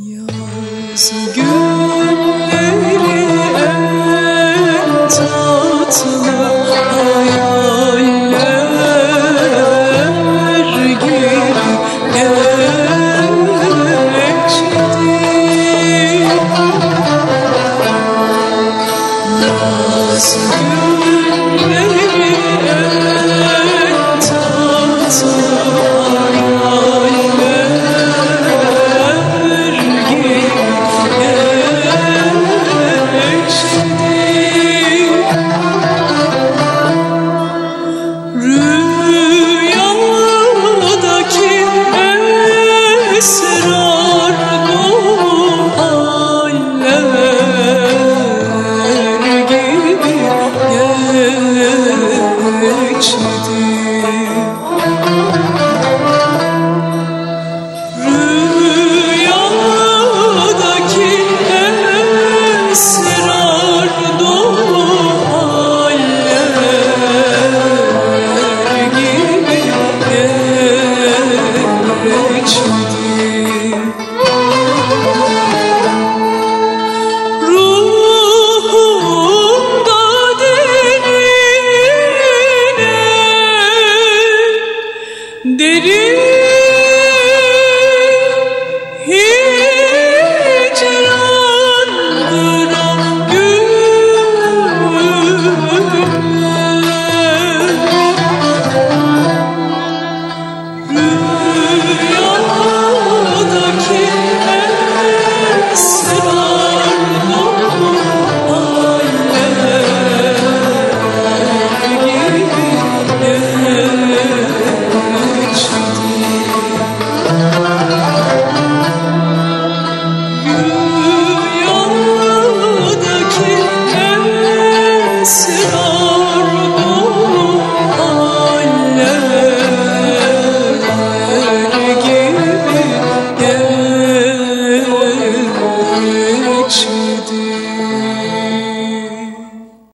Yaz günleri en tatlı gibi. Geçti Yaz Esra